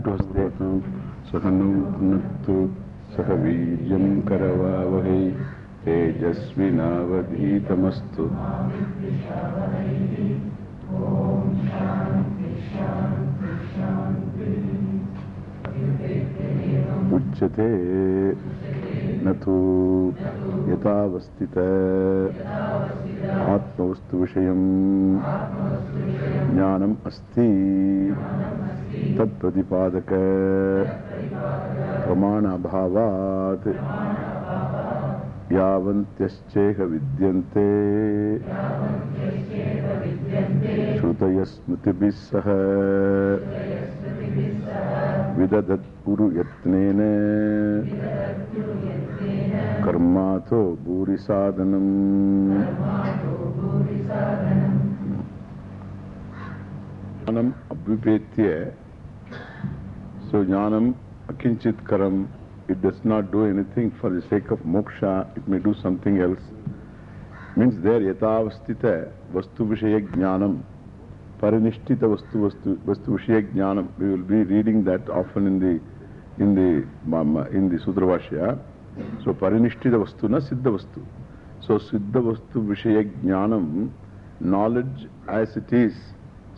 पिटुस्ते सखनौ नक्तु सह वीर्यं करवावहै। तेजस्विनावधीतमस्तु। उच्यते न तु यथावस्थित आत्मवस्तुविषयं ज्ञानम् अस्ति। तत्प्रतिपादक प्रमाणाभावात् यावन्त्यश्चेह विद्यन्ते श्रुतयस्मृतिभिः सह विदधत्पुरु कर्मातो भूरिसाधनम् abhipetya. So jnanam akinchit karam. It does not do anything for the sake of moksha. It may do something else. Means there yatavastita vastu vishaya jnanam. Parinishtita vastu vastu vastu jnanam. We will be reading that often in the in the in the Sudravashya. So parinishtita vastu na siddha vastu. So siddha vastu vishaya jnanam, knowledge as it is.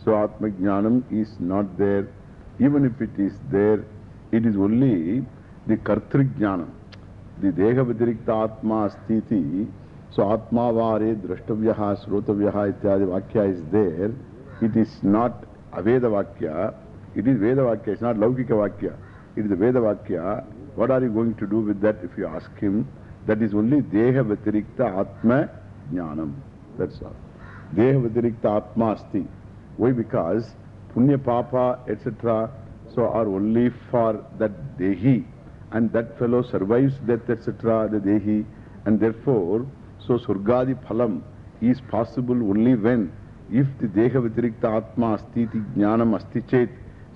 So Atma Jnanam is not there. Even if it is there, it is only the Kartri Jnanam. The Deha Vidirikta Atma Astiti. So Atma Vare Drashtavyaha Srotavyaha Ityadi Vakya is there. It is not Aveda Vakya. It is Veda Vakya. It's not Laukika Vakya. It is the Veda Vakya. What are you going to do with that if you ask him? That is only Deha Vidirikta Atma Jnanam. That's all. Deha Vidirikta Atma Asti. Why? Because Punya Papa, etc. So are only for that Dehi. And that fellow survives death, etc. The Dehi. And therefore, so Surgadi Phalam is possible only when, if the Deha Vitirikta Atma Astiti Jnanam Asti Chet.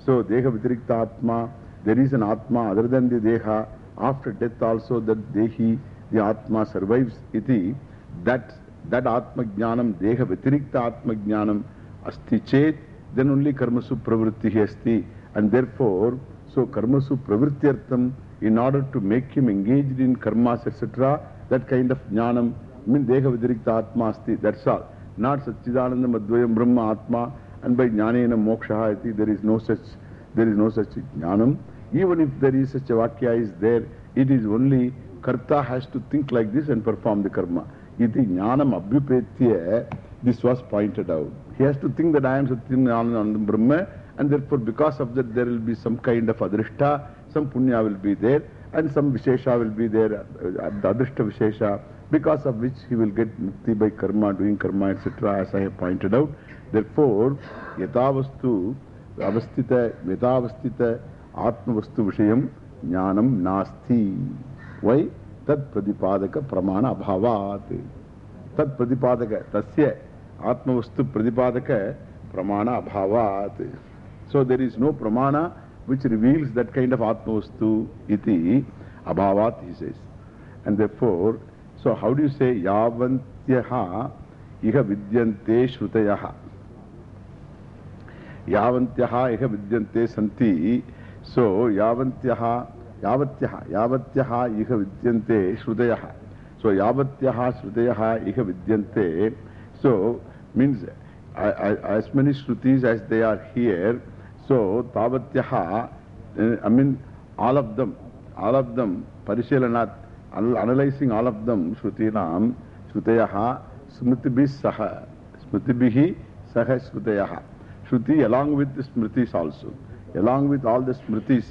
So Deha Vitirikta Atma, there is an Atma other than the Deha. After death also that Dehi, the Atma survives iti. That, that Atma Jnanam, Deha Vitirikta Atma Jnanam asti chet, then only karmasu pravritti asti. And therefore, so karmasu pravrityartham, in order to make him engaged in karmas, etc., that kind of jnanam, mean deha vidirikta atma asti, that's all. Not satchidananda madvayam brahma atma, and by jnanena moksha iti, there is no such, there is no such jnanam. Even if there is such a vakya is there, it is only karta has to think like this and perform the karma. Iti jnanam abhyupetya, this was pointed out. He has to think that I am Satyam Anandam Brahma and therefore because of that there will be some kind of adrishta, some punya will be there and some vishesha will be there, uh, the adrishta vishesha, because of which he will get mukti by karma, doing karma, etc. as I have pointed out. Therefore, yatavastu avastita, yatavastita atmavastu vishayam jnanam nasti. Why? Tad pradipadaka pramana abhavat. Tad pradipadaka, tasya. Of Atmavastu iti Abhavat, he says. And therefore, so how do you say Yavantyaha Iha Vidyante Shrutayaha? Yavantyaha Iha Vidyante Santi. So Yavantyaha Yavatyaha Yavatyaha Iha Vidyante Shrutayaha. So Yavatyaha Shrutayaha Iha Vidyante. So, means I, I, as many Shrutis as they are here, so Tavatyaha, uh, I mean all of them, all of them, Parishalanat, analyzing all of them, Shrutinam, Shrutayaha, Smritibhi Saha, Smritibhi Saha Shrutayaha. Shruti along with the Smritis also, along with all the Smritis.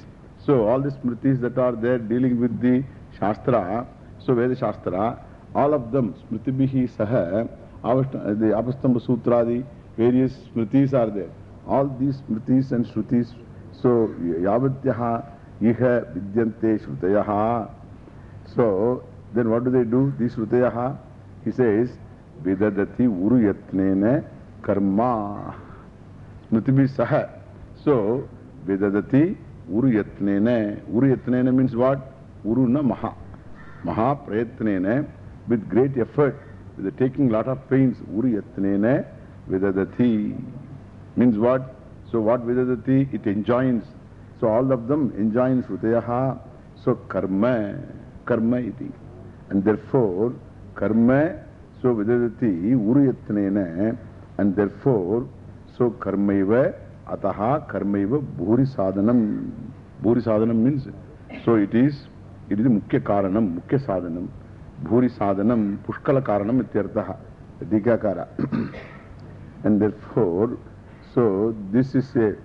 So all the Smritis that are there dealing with the Shastra, so Veda Shastra, all of them, Smritibhi Saha, the Apastamba Sutradi, various smritis are there. All these smritis and shrutis. So, Yavatyaha Iha Vidyante Shrutayaha. So, then what do they do? These Shrutayaha, he says, Vidadati Uru Yatnene Karma. Smritibi Saha. So, Vidadati Uru Yatnene. Uru Yatnene means what? Uru na Maha. Maha Prayatnene, with great effort. With taking lot of pains, Uri yatnena Vidadati. Means what? So what Vidadati? It enjoins. So all of them enjoins Shrutayaha. So karma, karma iti. And therefore, karma, so vidadati uri yatnena and therefore, so karmaiva, ataha karmaiva bhuri sadhanam. Bhuri sadhanam means, so it is, it is mukhya karanam, mukhya sadhanam. Bhuri sadhanam, pushkala karanam ityartaha. Dikakara. and therefore, so this is a,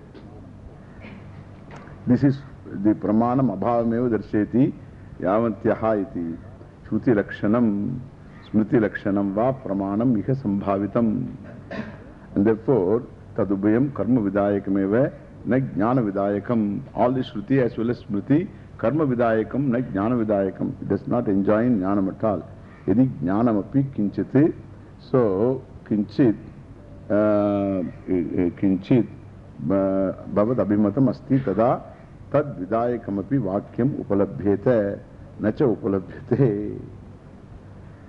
this is the pramanam abhavameva darsheti yavantyaha iti. Shruti lakshanam, smriti lakshanam va pramanam iha sambhavitam. And therefore, tadubhayam karma vidayakameva na jnana vidayakam. All the shruti as well as smriti, karma vidayakam na jnana vidayakam. It does not enjoin jnanam at all. Yadi jnanam api kinchiti, so kinchit, uh, kinchit bhavad abhimatam asti tada tad vidayakam api vakyam upalabhyete nacha upalabhyete.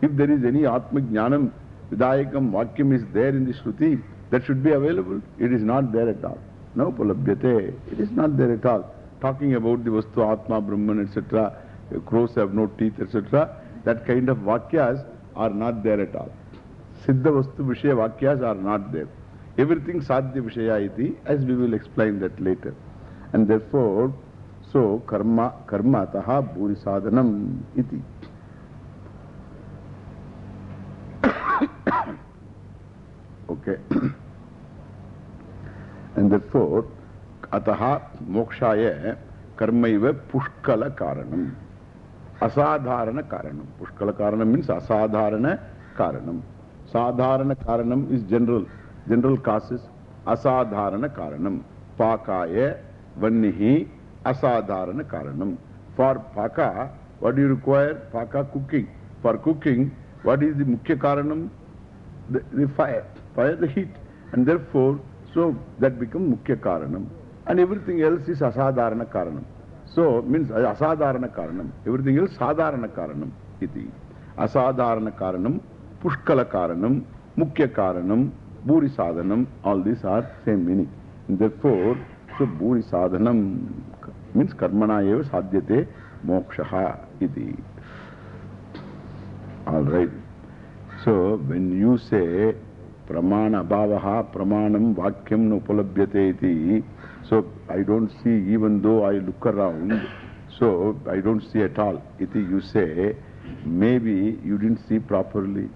If there is any Atma Jnanam, Vidayakam, Vakyam is there in the Shruti, that should be available. It is not there at all. No Palabhyate. It is not there at all. Talking about the Vastu, Atma, Brahman, etc., crows have no teeth, etc., that kind of Vakyas are not there at all. Siddha Vastu Vishaya Vakyas are not there. Everything Sadhya Vishaya iti, as we will explain that later. And therefore, so karma, karma taha bhuri sadhanam iti. Okay. and therefore, अतः मोक्षाय कर्म पुष्कल कारणम असाधारण कारण पुष्कल कारणम means असाधारण कारण साधारण कारणम जनरल जनरल कासिस असाधारण कारणम। पाकाय वन्य असाधारण कारणम। फॉर पाका वट यू रिक्वायर पाका cooking for cooking what is the मुख्य कारण fire fire the heat and therefore so that become मुख्य कारण And everything else is asadharana karanam. So, means asadharana karanam. Everything else sadharana karanam. Iti. Asadharana karanam, pushkala karanam, mukhya karanam, bhuri sadhanam. All these are same meaning. And therefore, so bhuri sadhanam means karmana eva sadhyate mokshaha iti. All right. So, when you say pramana bhavaha pramanam vakyam no upalabhyate iti, so I don't see even though I look around, so I don't see at all. Iti you say, maybe you didn't see properly.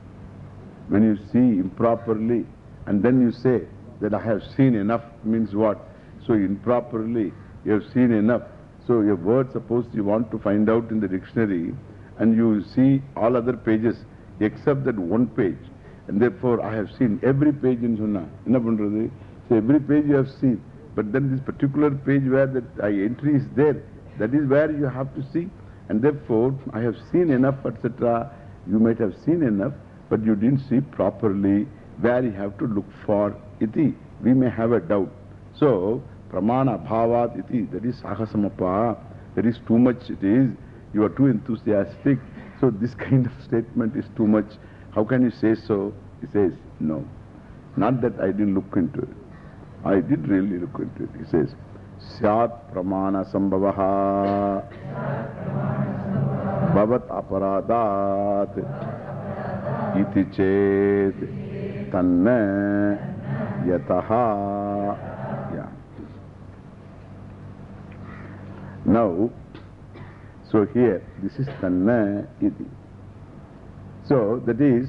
When you see improperly and then you say that I have seen enough means what? So improperly you have seen enough. So your word suppose you want to find out in the dictionary and you see all other pages except that one page. And therefore I have seen every page in Sunnah. So every page you have seen. But then this particular page where that I entry is there, that is where you have to see. And therefore I have seen enough, etc. You might have seen enough, but you didn't see properly where you have to look for iti. We may have a doubt. So, pramana bhavat iti, that is sahasamapa, that is too much it is. You are too enthusiastic. So this kind of statement is too much. How can you say so? He says, no. Not that I didn't look into it. I did really look into it. He says, Syat pramana sambhavaha bhavat aparadat iti chet tanna yataha. Yeah. Now, so here, this is tanna iti. So that is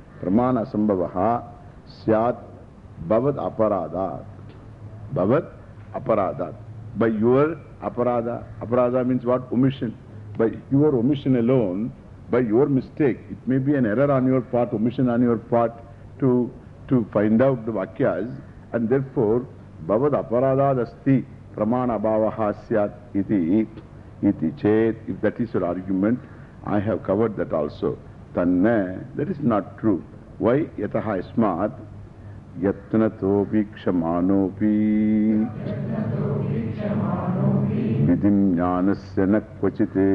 pramana sambhavaha syat bhavad aparadat. Bhavad aparadat. By your aparada, aparada means what? Omission. By your omission alone, by your mistake, it may be an error on your part, omission on your part to, to find out the vakyas, and therefore, bhavad aparadad asti. pramana abhavaha syat iti, iti chet, if that is your argument, I have covered that also. Kshamanopi, vidim jnanasya na kvachite,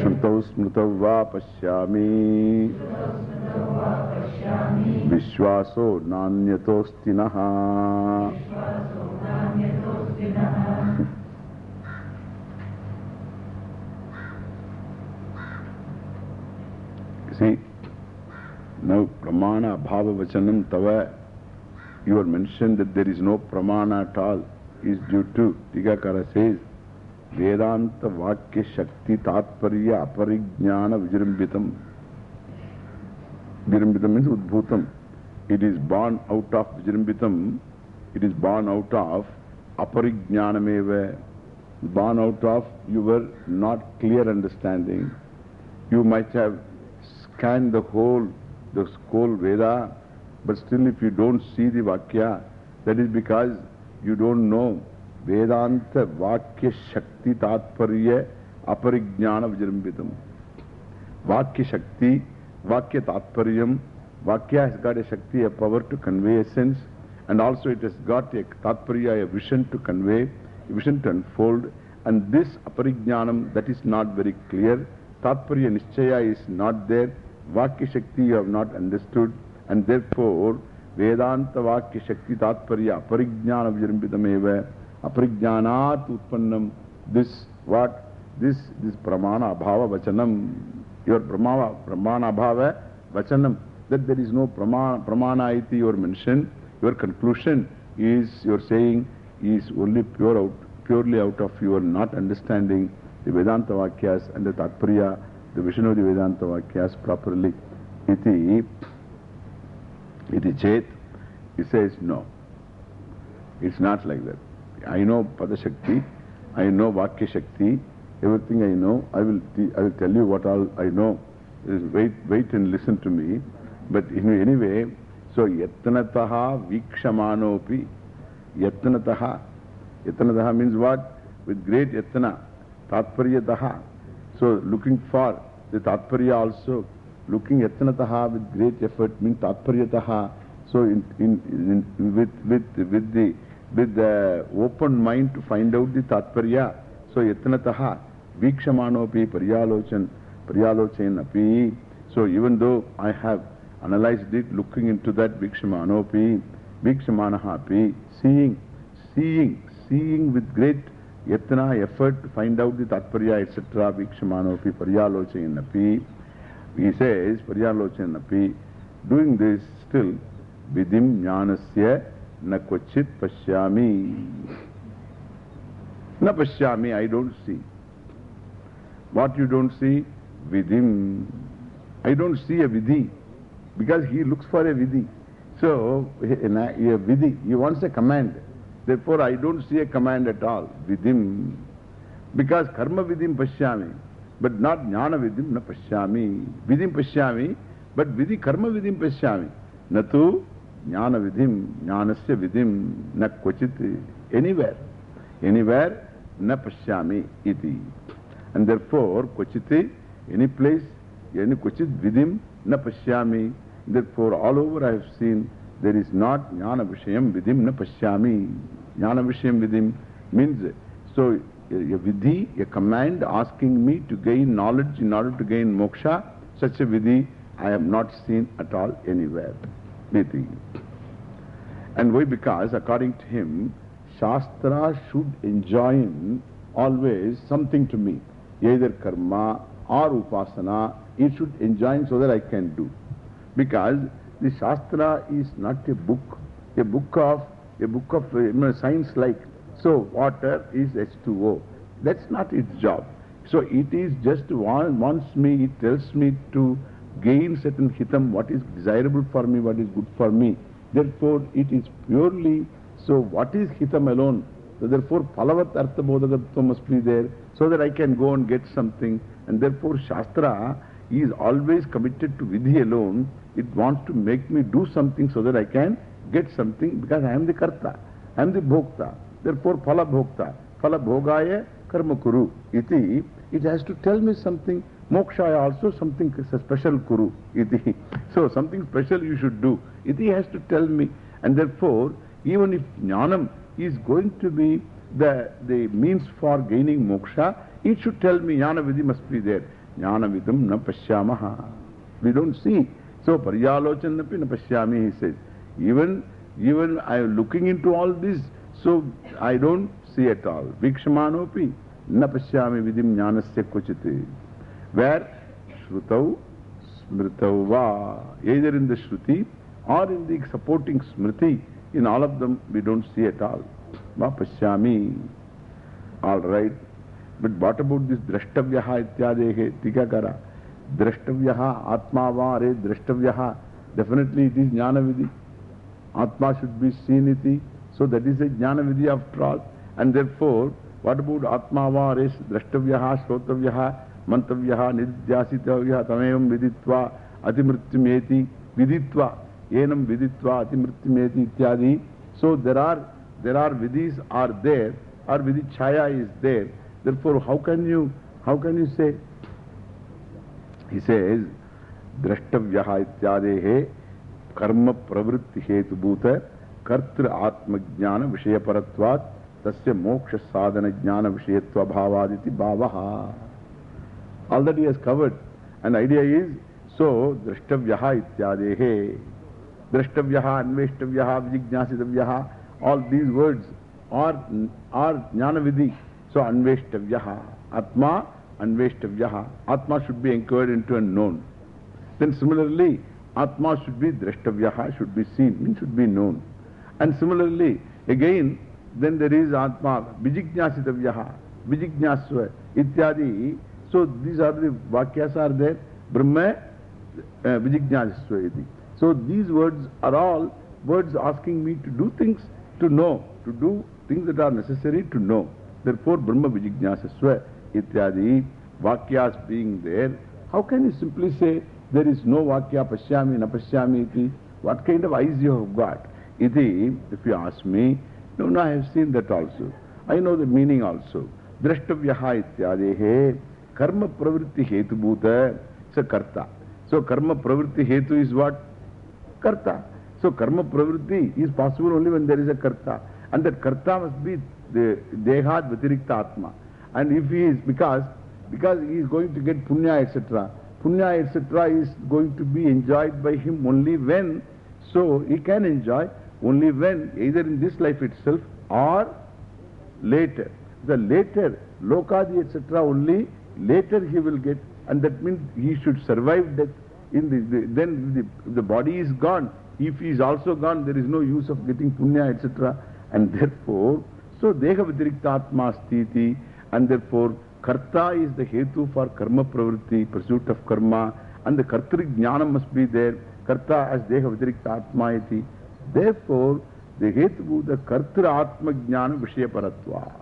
shrutau smrutau va pashyami, vishwaso nanyatosti naha. See, now pramana bhava vachanam tava, you are mentioned that there is no pramana at all, is due to, Tikakara says, Vedanta Vakya Shakti Tatparya Aparijnana Vijrambitam. Vijrambitam means Udbhutam. It is born out of Vijrambitam, it is born out of Aparijnanameva, born out of your not clear understanding. You might have scanned the whole, the whole Veda, but still if you don't see the Vakya, that is because you don't know. Vedanta Vakya Shakti Tatparya Aparijnana Vijrambitam. Vakya Shakti, Vakya Tatparyam, Vakya has got a Shakti, a power to convey a sense, and also it has got a Tatparya, a vision to convey, a vision to unfold, and this Aparijnanam that is not very clear, Tatparya Nischaya is not there, Vakya Shakti you have not understood, and therefore Vedanta Vakya Shakti Tatparya Aparijnana Vijrambitameva Aparijnanat Utpannam. This what? This, this Pramana Abhava Vachanam. Your Pramana, Pramana Abhava Vachanam. That there is no Pramana, Pramana iti you mentioned. Your conclusion is, your saying, is only pure out, purely out of your not understanding the Vedanta Vakyas and the Tatparya, the the Vedanta Vakyas properly. Iti, iti chet. He says, no. It's not like that. I know Pada Shakti, I know Vakya Shakti, everything I know, I will, I will tell you what all I know. Just Wait, wait and listen to me. But in anyway, so Yatnataha Vikshamanopi, Yatnataha, Yatnataha means what? With great Yatna, Tatparyataha. So looking for the Tatparya also, looking Yatnataha with great effort means Tatparyataha. So in, in, in, with, with, with the with the open mind to find out the Tatparya. So, Yatnataha, Vikshamanopi, Paryalochan, Paryalochan api. So, even though I have analyzed it, looking into that Vikshamanopi, Vikshamanaha api, seeing, seeing, seeing with great See. What you don't see? Vidim. I don't see a vidhi. Because he looks for a vidhi. So, a vidhi, he wants a command. Therefore, I don't see a command at all. Vidim. Because karma vidim pashyami. But not jnana vidim na pashyami. Vidim pashyami. But vidhi karma vidim pashyami. Natu Jnana vidhim, jnanasya vidhim, na kvachit, anywhere. Anywhere, na pashyami iti. And therefore, kvachiti, any place, any kvachit vidhim, na pashyami. Therefore, all over I have seen, there is not jnana vishayam vidhim na pashyami. Jnana vishayam vidhim means, so a, a vidhi, a command asking me to gain knowledge in order to gain moksha, such a vidhi I have not seen at all anywhere. And why? Because according to him, Shastra should enjoin always something to me, either karma or upasana, it should enjoin so that I can do. Because the Shastra is not a book, a book of, a book of you know, science like. So water is H2O. That's not its job. So it is just wants me, it tells me to gain certain hitam, what is desirable for me, what is good for me. Therefore, it is purely, so what is hitam alone? So therefore, palavat artha bodhagatva must be there, so that I can go and get something. And therefore, Shastra is always committed to vidhi alone. It wants to make me do something so that I can get something, because I am the karta. I am the bhokta. Therefore, phala bhokta. Phala bhogaya karma kuru. Iti, it has to tell me something. Moksha also something special kuru. Iti. So, something special you should do. Iti has to tell me. And therefore, even if jnanam is going to be the, the means for gaining moksha, it should tell me jnana vidhi must be there. Jnana vidham na pashyamaha. We don't see. So, paryalochan na pashyami, he says. Even, even I am looking into all this, so I don't see at all. Vikshamanopi na pashyami vidhim jnanasya kuchiti. Where Shrutau, Smritau va, either in the Shruti or in the supporting Smriti, in all of them we don't see at all. Va pashyami. All right. But what about this द्रष्टव्य इत्यादि टीकाकार द्रष्टव्य आत्मा वा अरे द्रष्टव्य definitely it is ज्ञान विधि आत्मा शुड बी सीन इति सो दट इज़ ए ज्ञान विधि after all and therefore what about आत्मा वा अरे द्रष्टव्य श्रोतव्य मंतव्य निध्यासीव्य तमेव विदि अतिमृत्युमेति विदित्वा एनम विदित्वा अतिमृत्युमेति इत्यादि so there are there are Vidhi are there are विधि छाया is there Therefore, how can you, how can you say? He says, Drashtavyaha ityadehe karma pravritti hetu bhuta kartra atma jnana vishayaparatvat tasya moksha sadhana jnana vishayatva bhavaditi. All that he has covered. And idea is, so, Drashtavyaha ityadehe, Drashtavyaha, Anveshtavyaha, Vijijnasitavyaha, all these words are, are jnana vidhi. So, Anveshtavyaha, Atma, Anveshtavyaha. Atma should be inquired into and known. Then similarly, Atma should be Drashtavyaha, should be seen, should be known. And similarly, again, then there is Atma, Vijijnasitavyaha, Vijijnasva, Ityadi. So these are the Vakyas are there, Brahma, uh, iti. So these words are all words asking me to do things to know, to do things that are necessary to know. Therefore, Brahma Vijijnasasva ityadi, Vakyas being there, how can you simply say there is no Vakya Pashyami, Napashyami iti? What kind of eyes you have got? Iti, if you ask me, no, no, I have seen that also. I know the meaning also. Drashtavyaha ityadehe, karma pravritti hetu bhuta, it's a karta. So, karma pravritti hetu is what? Karta. So, karma pravritti is possible only when there is a karta. And that karta must be the dehad vatirikta atma. And if he is, because, because he is going to get punya, etc. Punya, etc. is going to be enjoyed by him only when, so he can enjoy only when, either in this life itself or later. The later, lokadi, etc. only later he will get, and that means he should survive death. In the, the, then the, the body is gone. If he is also gone, there is no use of getting punya, etc. And therefore, so deha vidirikta atma stiti, and therefore, karta is the hetu for karma pravritti, pursuit of karma, and the kartri jnana must be there. Karta as deha vidirikta atma iti. Therefore, the hetu, the kartra atma jnana vishayaparatva.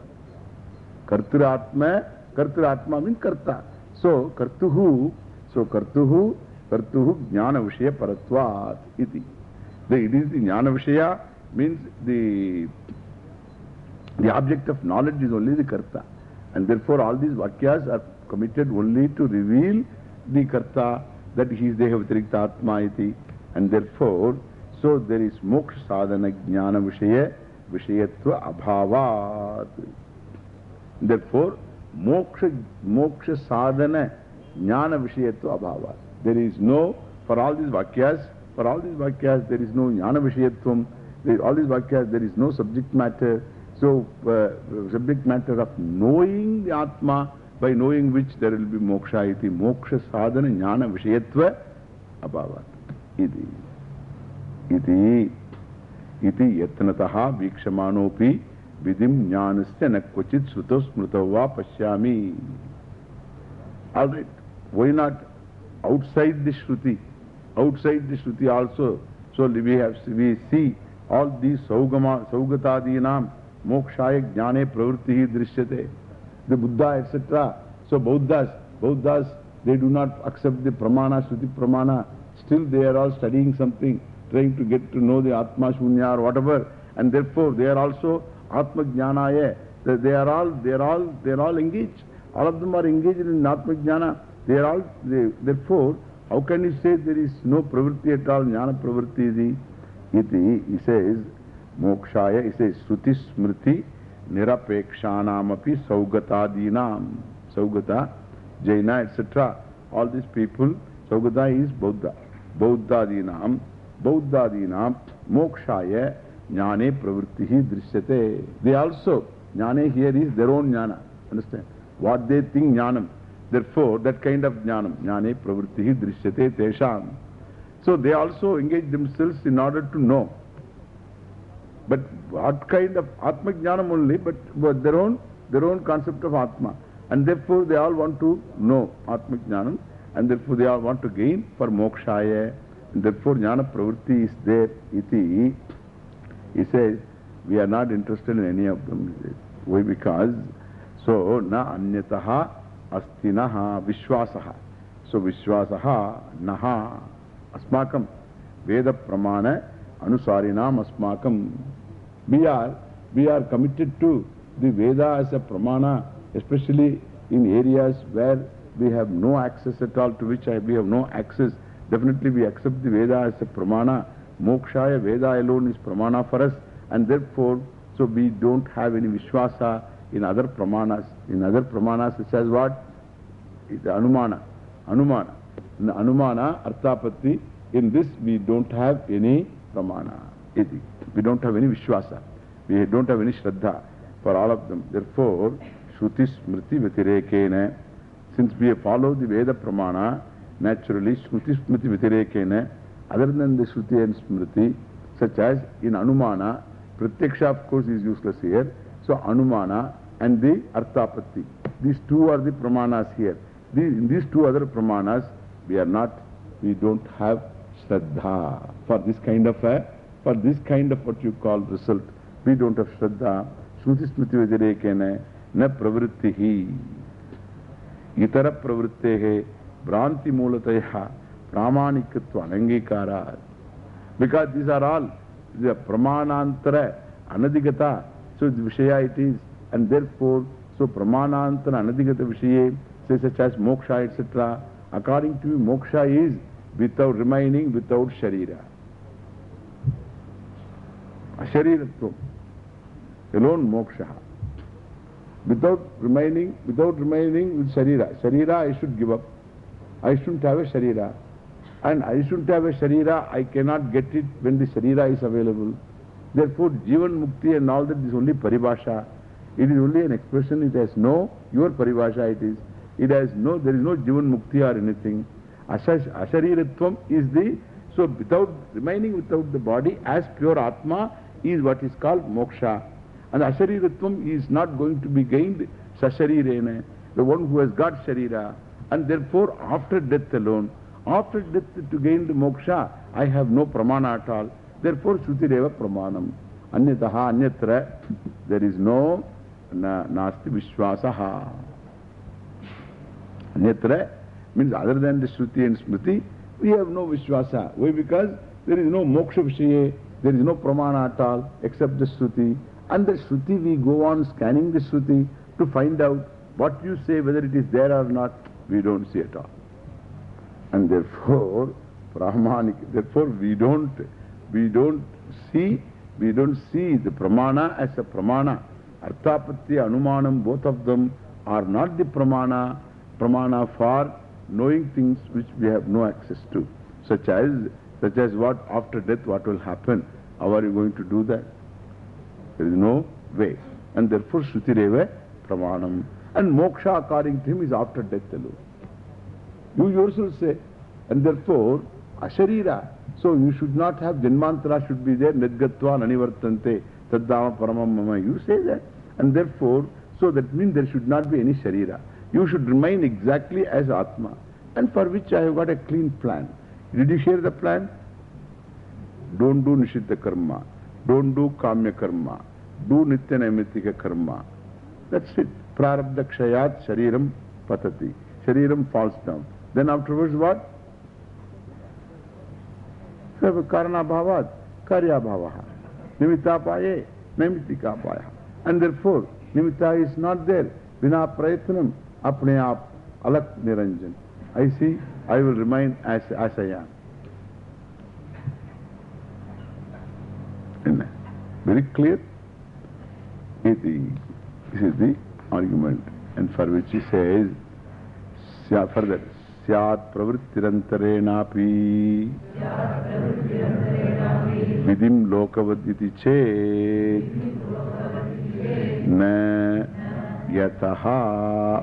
Kartra atma, kartra atma means karta. So, kartuhu, so kartuhu, kartuhu jnana vishayaparatvat iti. The, it is the jnana vishaya means the, the object of knowledge is only the karta. And therefore, all these vakyas are committed only to reveal the karta that he is deha vitarikta atma. And therefore, so there is moksha sadhana jnana vishaya vishayatva abhavat. Therefore, moksha, moksha sadhana jnana vishayatva abhavat. There is no, for all these vakyas, for all these vakyas, there is no jnana vishayatvam. All these vakyas, there is no subject matter. So, uh, subject matter of knowing the Atma, by knowing which there will be moksha iti. Moksha sadhana jnana vishayatva abhavat. Iti. Iti. Iti yatnataha vikshamanopi vidim jnanasya nakvachit sruto smrutava pashyami. Alright. Why not outside the Shruti? Outside the Shruti also. So we have, we see all these saugatadinam, mokshaya jnane pravritti drishyate. The Buddha, etc. So Buddhas, Buddhas, they do not accept the pramana, Shruti pramana. Still they are all studying something, trying to get to know the Atma Shunya or whatever. And therefore, they are also Atma Jnanaya. They, are all, they are all, they are all engaged. All of them are engaged in Atma Jnana. They are all, they, therefore, how can you say there is no pravritti at all? Jnana pravritti. Iti, he says, मोक्षा इसे श्रुति स्मृति निरपेक्षा सौगतादीना। Saugata, Jaina etcetera all this people Saugata is Bauddha, बौद्धादीना। बौद्धादीना मोक्षा ज्ञाने प्रवृत्ति दृश्य से दे ऑल्सो ज्ञाने हियर इज़ देर ओन ज्ञान वाट दे थिंक ज्ञानम therefore that kind of ज्ञान ज्ञाने प्रवृत्ति दृश्य से तेषा so they also engage themselves in order to know But what kind of Atma Jnanam only, but, but their own, their own concept of Atma. And therefore they all want to know Atma Jnanam. And therefore they all want to gain for Mokshaya. And therefore Jnana Pravritti is there. Iti. He says, we are not interested in any of them. Why? Because, so, na anyataha astinaha vishwasaha. So vishwasaha naha asmakam veda pramana anusarinam asmakam. We are, we are committed to the Veda as a pramana, especially in areas where we have no access at all, to which I, we have no access. Definitely we accept the Veda as a pramana. Mokshaya Veda alone is pramana for us. And therefore, so we don't have any vishwasa in other pramanas. In other pramanas, such as what? It's Anumana. Anumana. In Anumana, Arthapatti, in this we don't have any pramana. Iti. We don't have any vishwasa. We don't have any shraddha for all of them. Therefore, Shruti Smriti Vatirekena, since we follow the Veda Pramana, naturally Shruti Smriti Vatirekena, other than the Shruti and Smriti, such as in Anumana, Pratyaksha of course is useless here. So Anumana and the Arthapatti. These two are the Pramanas here. These, in these two other Pramanas, we are not, we don't have Shraddha for this kind of a, for this kind of what you call result. We don't have Shraddha. Shruti Smriti Vajarekena na pravrittihi. Itara pravrittehe Bhranti Mulataya Pramanikatva Anangikarat. Because these are all the Pramanantara Anadigata. So the Vishaya it is. And therefore, so Pramanantara Anadigata Vishaye, say such as Moksha, etc. According to you, Moksha is without remaining without Sharira. Ashariratvam. Alone Moksha. Without remaining, without remaining with Sharira. Sharira I should give up. I shouldn't have a Sharira. And I shouldn't have a Sharira, I cannot get it when the Sharira is available. Therefore, Jivan Mukti and all that is only Paribhasha. It is only an expression, it has no, your Paribhasha it is. It has no, there is no Jivan Mukti or anything. Ashariratvam is the, so without, remaining without the body as pure Atma is what is called Moksha. And Ashariratvam is not going to be gained Sasharirena, the one who has got Sharira. And therefore, after death alone, after death to gain the moksha, I have no pramana at all. Therefore, Shrutireva pramanam. Anyataha, anyatra, there is no na, nasti vishwasaha. Anyatra means other than the Shruti and Smriti, we have no vishwasa. Why? Because there is no moksha vishaye, there is no pramana at all except the Shruti. And the Shruti, we go on scanning the Shruti to find out what you say, whether it is there or not, we don't see at all. And therefore, Brahmanik, therefore we don't, we don't see, we don't see the Pramana as a Pramana. Arthapatti, Anumanam, both of them are not the Pramana, Pramana for knowing things which we have no access to. Such as, such as what after death, what will happen? How are you going to do that? There is no way. And therefore, Shrutireva Pramanam. And moksha according to him is after death alone. You yourself say. And therefore, Asharira. So you should not have Janmantara should be there. Nidgatva Nanivartante Taddama Paramam Mama. You say that. And therefore, so that means there should not be any Sharira. You should remain exactly as Atma. And for which I have got a clean plan. Did you share the plan? Don't do Nishiddha Karma. Don't do Kamya Karma. Do Nitya Naimittika Karma. That's it. Prarabdha Kshayat Shariram Patati. Shariram falls down. Then afterwards what? Karana Bhavat, Karya Bhavaha. Nimittapaye, Naimittikapaya. And therefore, Nimitta is not there. Vina Prayatnam, Apne Ap, Alak Niranjan. I see, I will remain as, as I am. Very clear? This is the argument. And for which he says, further, Syat pravrittirantarenapi vidim lokavaditi chet na yataha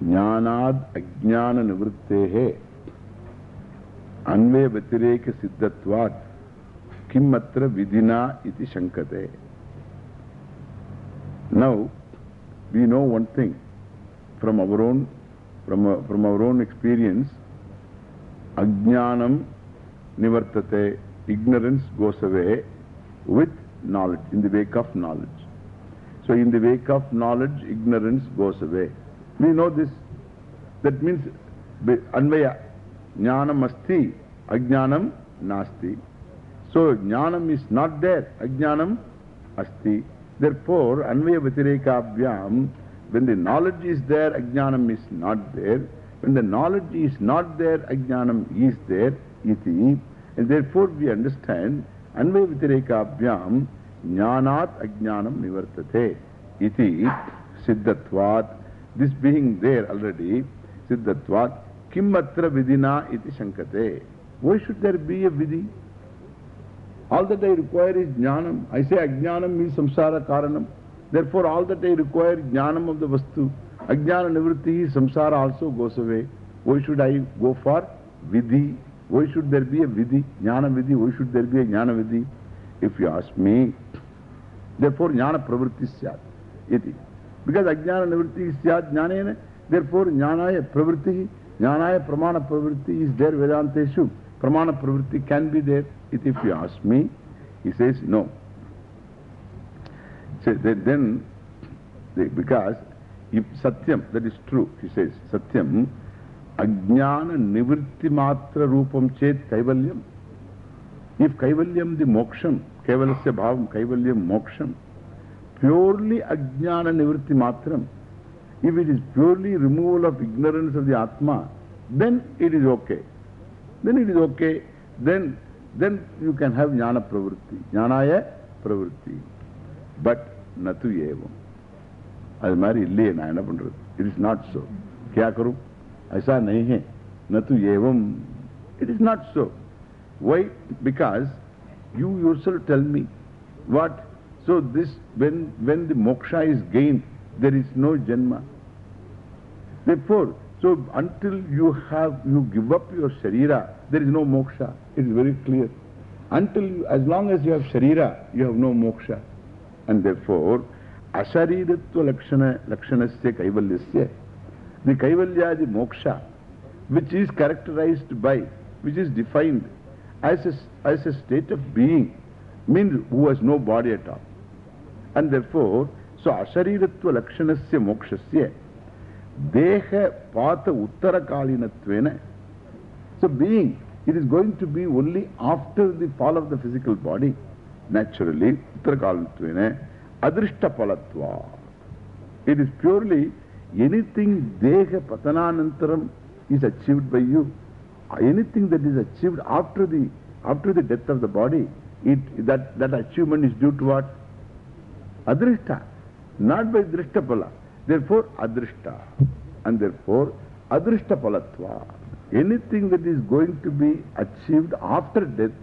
ज्ञानाद अज्ञान निवृत्ते है अन्वय व्यतिरेक सिद्धत्वात किमत्र विधिना इति शंकते now we know one thing from our own from our own experience अज्ञानम निवर्तते ignorance goes away with knowledge in the wake of knowledge. So in the wake of knowledge, ignorance goes away. We know this. That means, Anvaya, Jnanam asti, Ajnanam nasti. So, Jnanam is not there, Ajnanam asti. Therefore, Anvaya Vatireka Abhyam, when the knowledge is there, Ajnanam is not there. When the knowledge is not there, Ajnanam is there, iti. And therefore we understand, Anvay Vitireka Jnanat Ajnanam Nivartate, iti Siddhatvat. This being there already, Siddhatvat, Kimmatra Vidina iti Shankate. Why should there be a Vidhi? All that I require is Jnanam. I say Ajnanam means Samsara Karanam. Therefore, all that I require, jnanam of the vastu, ajnana nivritti, samsara also goes away. Why should I go for vidhi? Why should there be a vidhi? Jnana vidhi, why should there be a jnana vidhi? If you ask me, therefore jnana pravritti syat. Iti. Because ajnana nivritti is syat jnanena, therefore jnanaya pravritti, jnanaya pramana pravritti is there Vedanteshu. Pramana pravritti can be there. Iti if you ask me, he says no. So then, because if Satyam, that is true, he says, Satyam, Ajnana Nivritti Matra Rupam Chet Kaivalyam. If Kaivalyam the Moksham, Kaivalasya Bhavam, Kaivalyam Moksham, purely Ajnana Nivritti Matram, if it is purely removal of ignorance of the Atma, then it is okay. Then it is okay. Then, then you can have Jnana Pravritti. Jnanaya Pravritti. But natu evam. அது மாதிரி இல்லையே நான் என்ன பண்றது it is not so கியா கரும் ஐசா நஹி ஹே நத்து ஏவம் it is not so why because you your sell tell me what so this, when, when the moksha is gained, there is no janma. Therefore, so until you have, you give up your sharira, there is no moksha. It is very clear. Until, you, as long as you have sharira, you have no moksha. And therefore, asharidatva lakshana, lakshanasya kaivalyasya. The kaivalya, moksha, which is characterized by, which is defined as a, as a state of being, means who has no body at all. And therefore, so ashariritva lakshanasya mokshasya, deha pata uttara kalinatvena. So being, it is going to be only after the fall of the physical body. Naturally, Uttarakalanatvena, Adrishta Palatva. It is purely anything Deha Patananantaram is achieved by you. Anything that is achieved after the, after the death of the body, it, that, that achievement is due to what? Adrishta. Not by Drishta Drishtapala. Therefore, Adrishta. And therefore, Adrishta Palatva. Anything that is going to be achieved after death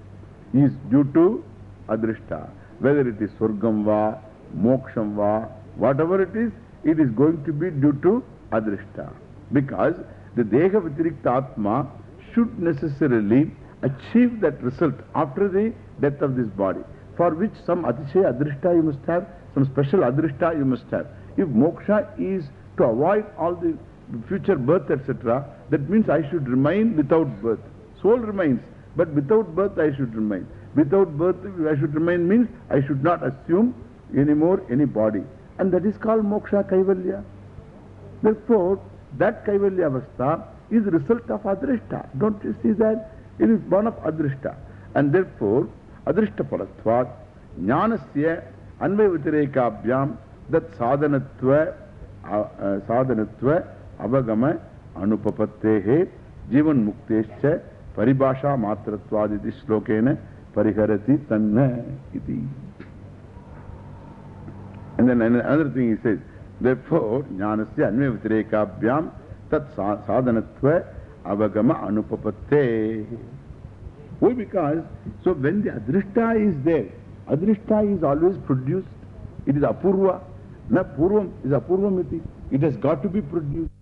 is due to Adrishta. Whether it is Surgam va, Moksham va, whatever it is, it is going to be due to Adrishta. Because the Deha Vitirikta Atma should necessarily achieve that result after the death of this body. for which some Atishaya Adrishta you must have, some special Adrishta you must have. If moksha is to avoid all the future birth, etc., that means I should remain without birth. Soul remains, but without birth I should remain. Without birth I should remain means I should not assume anymore any body. And that is called moksha kaivalya. Therefore, that kaivalya avastha is result of adrishta. Don't you see that? It is born of adrishta. And therefore, adrishta palatvat, jnanasya anvayavatirekabyam, that sadhanatva, sadhanatva avagama anupapattehe jivan muktescha paribhasha matratvad iti shlokena pariharati tanna iti. And then another thing he says, therefore, jnanasya anvayavatirekabyam tat sadhanatva avagama anupapatte. Why? Because, so when the adrishta is there, adrishta is always produced. It is apurva. Na purvam is apurvamiti. It has got to be produced.